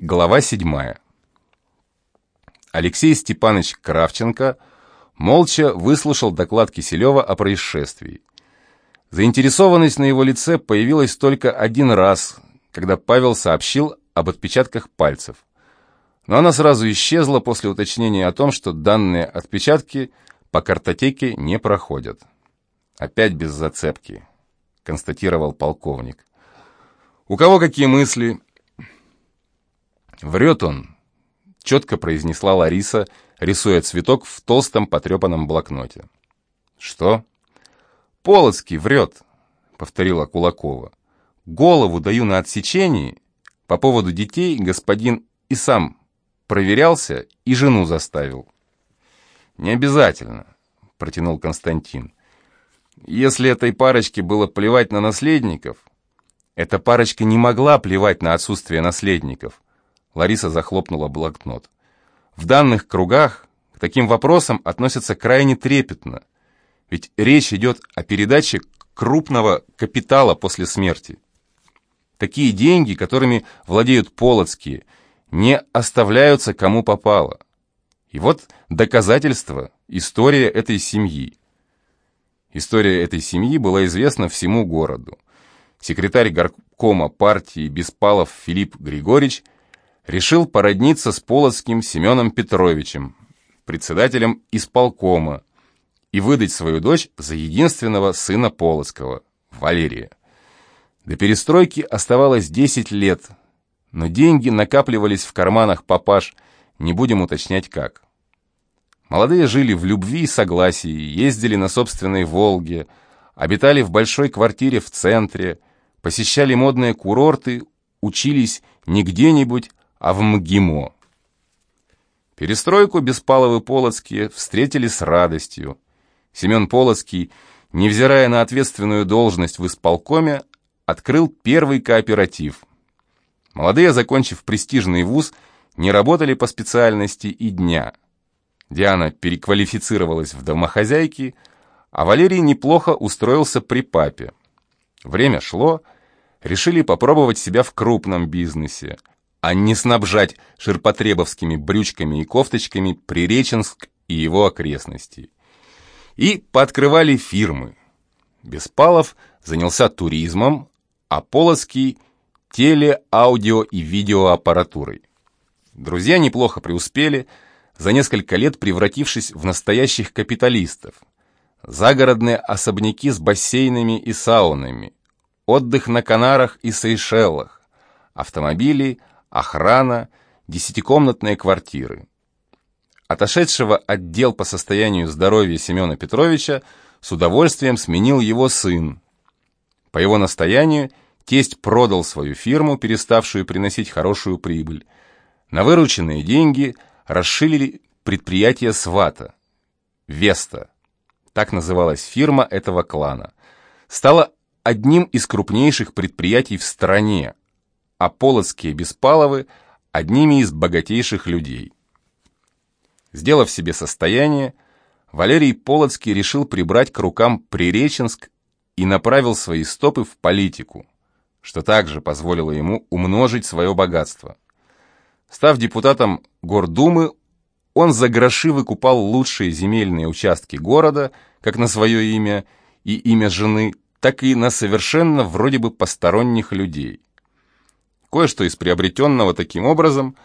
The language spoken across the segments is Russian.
Глава 7. Алексей Степанович Кравченко молча выслушал доклад Киселева о происшествии. Заинтересованность на его лице появилась только один раз, когда Павел сообщил об отпечатках пальцев. Но она сразу исчезла после уточнения о том, что данные отпечатки по картотеке не проходят. «Опять без зацепки», — констатировал полковник. «У кого какие мысли?» «Врет он», — четко произнесла Лариса, рисуя цветок в толстом потрепанном блокноте. «Что?» «Полоцкий врет», — повторила Кулакова. «Голову даю на отсечении. По поводу детей господин и сам проверялся, и жену заставил». «Не обязательно», — протянул Константин. «Если этой парочке было плевать на наследников...» «Эта парочка не могла плевать на отсутствие наследников», Лариса захлопнула блокнот. В данных кругах к таким вопросам относятся крайне трепетно, ведь речь идет о передаче крупного капитала после смерти. Такие деньги, которыми владеют полоцкие, не оставляются кому попало. И вот доказательство, история этой семьи. История этой семьи была известна всему городу. Секретарь горкома партии Беспалов Филипп Григорьевич – решил породниться с Полоцким Семеном Петровичем, председателем исполкома, и выдать свою дочь за единственного сына Полоцкого, Валерия. До перестройки оставалось 10 лет, но деньги накапливались в карманах папаш, не будем уточнять как. Молодые жили в любви и согласии, ездили на собственной «Волге», обитали в большой квартире в центре, посещали модные курорты, учились не где-нибудь, а в МГИМО. Перестройку Беспаловы-Полоцкие встретили с радостью. Семен Полоцкий, невзирая на ответственную должность в исполкоме, открыл первый кооператив. Молодые, закончив престижный вуз, не работали по специальности и дня. Диана переквалифицировалась в домохозяйки, а Валерий неплохо устроился при папе. Время шло, решили попробовать себя в крупном бизнесе – а не снабжать ширпотребовскими брючками и кофточками Приреченск и его окрестности. И пооткрывали фирмы. Беспалов занялся туризмом, а Полоцкий – теле, аудио и видеоаппаратурой. Друзья неплохо преуспели, за несколько лет превратившись в настоящих капиталистов. Загородные особняки с бассейнами и саунами, отдых на Канарах и Сейшелах, автомобили – охрана, десятикомнатные квартиры. Отошедшего отдел по состоянию здоровья Семена Петровича с удовольствием сменил его сын. По его настоянию тесть продал свою фирму, переставшую приносить хорошую прибыль. На вырученные деньги расширили предприятие свата. Веста, так называлась фирма этого клана, стала одним из крупнейших предприятий в стране, а Полоцкие Беспаловы – одними из богатейших людей. Сделав себе состояние, Валерий Полоцкий решил прибрать к рукам Приреченск и направил свои стопы в политику, что также позволило ему умножить свое богатство. Став депутатом Гордумы, он за гроши выкупал лучшие земельные участки города, как на свое имя и имя жены, так и на совершенно вроде бы посторонних людей. Кое-что из приобретенного таким образом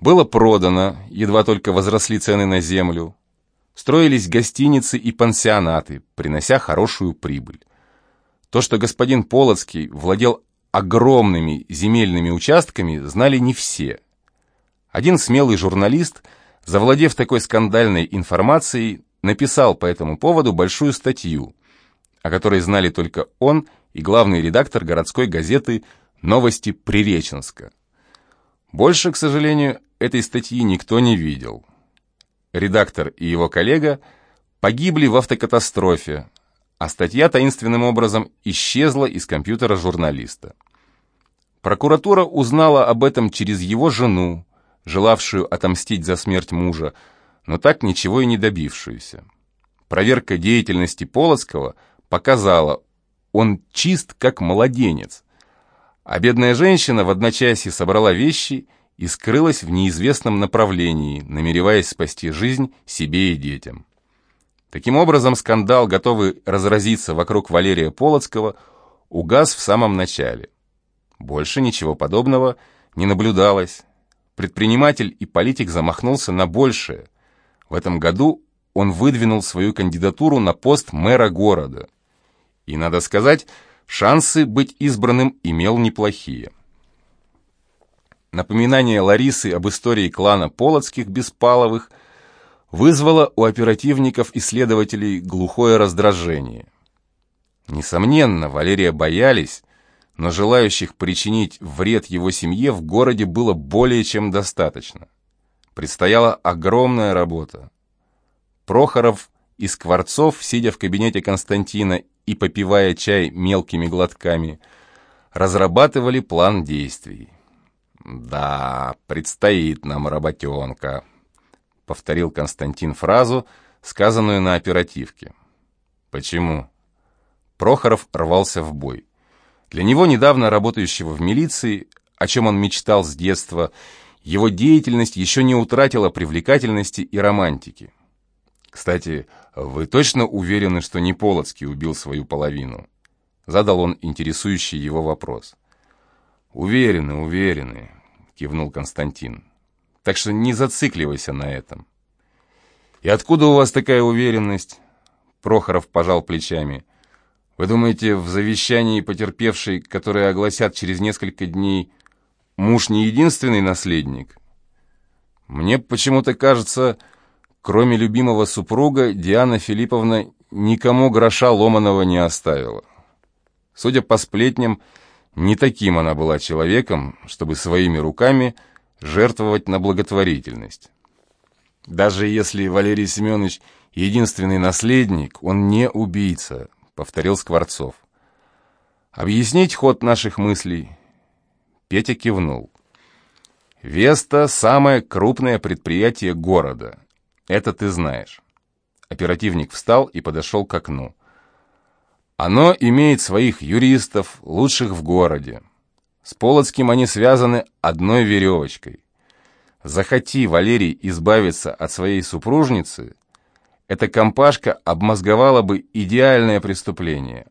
было продано, едва только возросли цены на землю. Строились гостиницы и пансионаты, принося хорошую прибыль. То, что господин Полоцкий владел огромными земельными участками, знали не все. Один смелый журналист, завладев такой скандальной информацией, написал по этому поводу большую статью, о которой знали только он и главный редактор городской газеты Новости Приреченска. Больше, к сожалению, этой статьи никто не видел. Редактор и его коллега погибли в автокатастрофе, а статья таинственным образом исчезла из компьютера журналиста. Прокуратура узнала об этом через его жену, желавшую отомстить за смерть мужа, но так ничего и не добившуюся. Проверка деятельности Полоцкого показала, он чист как младенец – а бедная женщина в одночасье собрала вещи и скрылась в неизвестном направлении, намереваясь спасти жизнь себе и детям. Таким образом, скандал, готовый разразиться вокруг Валерия Полоцкого, угас в самом начале. Больше ничего подобного не наблюдалось. Предприниматель и политик замахнулся на большее. В этом году он выдвинул свою кандидатуру на пост мэра города. И, надо сказать, шансы быть избранным имел неплохие. Напоминание Ларисы об истории клана Полоцких Беспаловых – вызвало у оперативников-исследователей глухое раздражение. Несомненно, Валерия боялись, но желающих причинить вред его семье в городе было более чем достаточно. Предстояла огромная работа. Прохоров и Скворцов, сидя в кабинете Константина и попивая чай мелкими глотками, разрабатывали план действий. «Да, предстоит нам работенка», — повторил Константин фразу, сказанную на оперативке. «Почему?» Прохоров рвался в бой. Для него, недавно работающего в милиции, о чем он мечтал с детства, его деятельность еще не утратила привлекательности и романтики. «Кстати, вы точно уверены, что не Полоцкий убил свою половину?» Задал он интересующий его вопрос. «Уверены, уверены», — кивнул Константин. Так что не зацикливайся на этом. И откуда у вас такая уверенность? Прохоров пожал плечами. Вы думаете, в завещании потерпевшей, которое огласят через несколько дней, муж не единственный наследник? Мне почему-то кажется, кроме любимого супруга, Диана Филипповна никому гроша ломаного не оставила. Судя по сплетням, не таким она была человеком, чтобы своими руками жертвовать на благотворительность. Даже если Валерий Семенович единственный наследник, он не убийца, повторил Скворцов. Объяснить ход наших мыслей? Петя кивнул. Веста – самое крупное предприятие города. Это ты знаешь. Оперативник встал и подошел к окну. Оно имеет своих юристов, лучших в городе. С Полоцким они связаны одной веревочкой. Захоти Валерий избавиться от своей супружницы, эта компашка обмозговала бы идеальное преступление.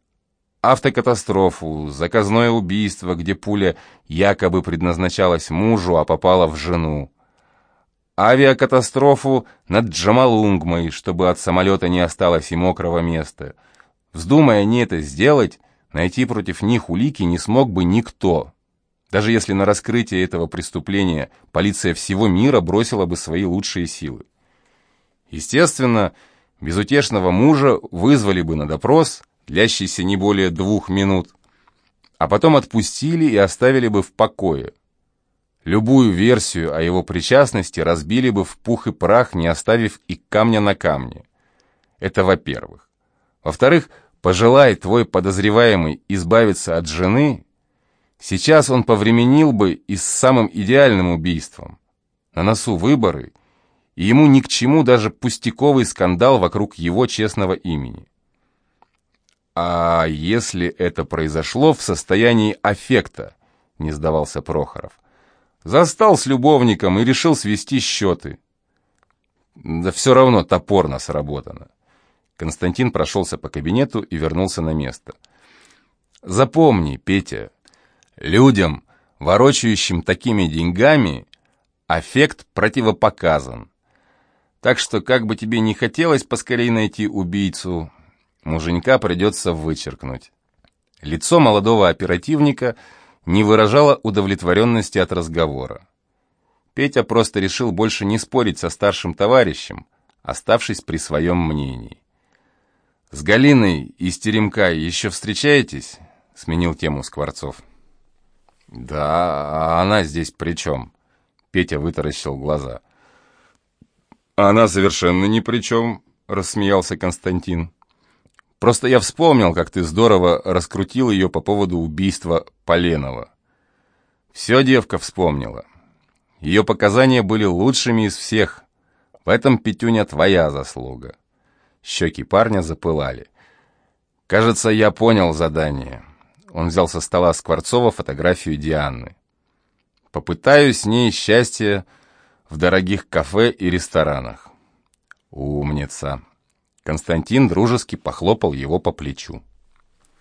Автокатастрофу, заказное убийство, где пуля якобы предназначалась мужу, а попала в жену. Авиакатастрофу над Джамалунгмой, чтобы от самолета не осталось и мокрого места. Вздумая не это сделать, найти против них улики не смог бы никто. Даже если на раскрытие этого преступления полиция всего мира бросила бы свои лучшие силы. Естественно, безутешного мужа вызвали бы на допрос, длящийся не более двух минут, а потом отпустили и оставили бы в покое. Любую версию о его причастности разбили бы в пух и прах, не оставив и камня на камне. Это во-первых. Во-вторых, пожелай твой подозреваемый избавиться от жены, Сейчас он повременил бы и с самым идеальным убийством. На носу выборы, и ему ни к чему даже пустяковый скандал вокруг его честного имени. «А если это произошло в состоянии аффекта?» — не сдавался Прохоров. «Застал с любовником и решил свести счеты». «Да все равно топорно сработано». Константин прошелся по кабинету и вернулся на место. «Запомни, Петя, Людям, ворочающим такими деньгами, аффект противопоказан. Так что, как бы тебе не хотелось поскорее найти убийцу, муженька придется вычеркнуть. Лицо молодого оперативника не выражало удовлетворенности от разговора. Петя просто решил больше не спорить со старшим товарищем, оставшись при своем мнении. «С Галиной из Теремка еще встречаетесь?» — сменил тему Скворцов. «Да, а она здесь при чем?» Петя вытаращил глаза. «Она совершенно ни при чем», — рассмеялся Константин. «Просто я вспомнил, как ты здорово раскрутил ее по поводу убийства Поленова. Все девка вспомнила. Ее показания были лучшими из всех. В этом, Петюня, твоя заслуга». Щеки парня запылали. «Кажется, я понял задание». Он взял со стола Скворцова фотографию Дианы. Попытаюсь с ней счастье в дорогих кафе и ресторанах. Умница. Константин дружески похлопал его по плечу.